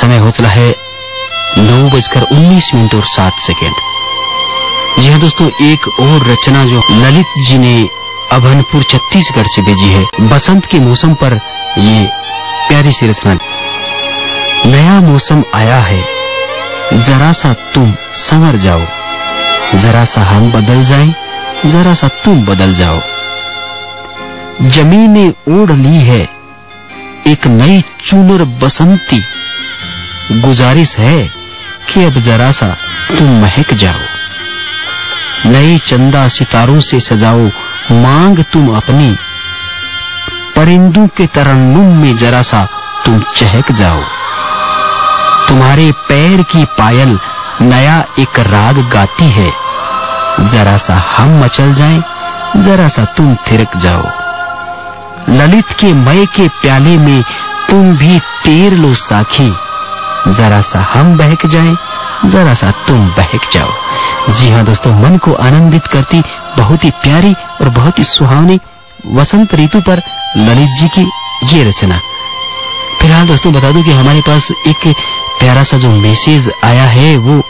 समय होता है नौ बजकर उन्नीस मिनट और सात सेकेंड। जी हाँ दोस्तों, एक और रचना जो ललित जी ने अभनपुर छत्तीसगढ़ से भेजी है, बसंत के मौसम पर ये प्यारी सी रचना। नया मौसम आया है जरा सा तुम संवर जाओ जरा सा हम बदल जाए जरा सा तुम बदल जाओ। ज़मीन ओढ़ ली है, एक नई चूनर बसंती गुजारिश है कि अब जरा सा तुम महक जाओ। नए चंदा सितारों से सजाओ, मांग तुम अपनी। परिंदू के तरन्नुम में जरा सा तुम चहक जाओ। तुम्हारे पैर की पायल नया एक राग गाती है। जरा सा हम मचल जाएँ, जरा सा तुम थिरक जाओ। ललित के मय के प्याले में तुम भी तेर लो साखी। जरा सा हम बहक जाएँ जरा सा तुम बहक जाओ। जी हाँ दोस्तों, मन को आनंदित करती बहुत ही प्यारी और बहुत ही सुहावनी वसंत ऋतु पर ललित जी की ये रचना। फ़िलहाल दोस्तों बता दूँ कि हमारे पास एक प्यारा सा जो मैसेज आया है, वो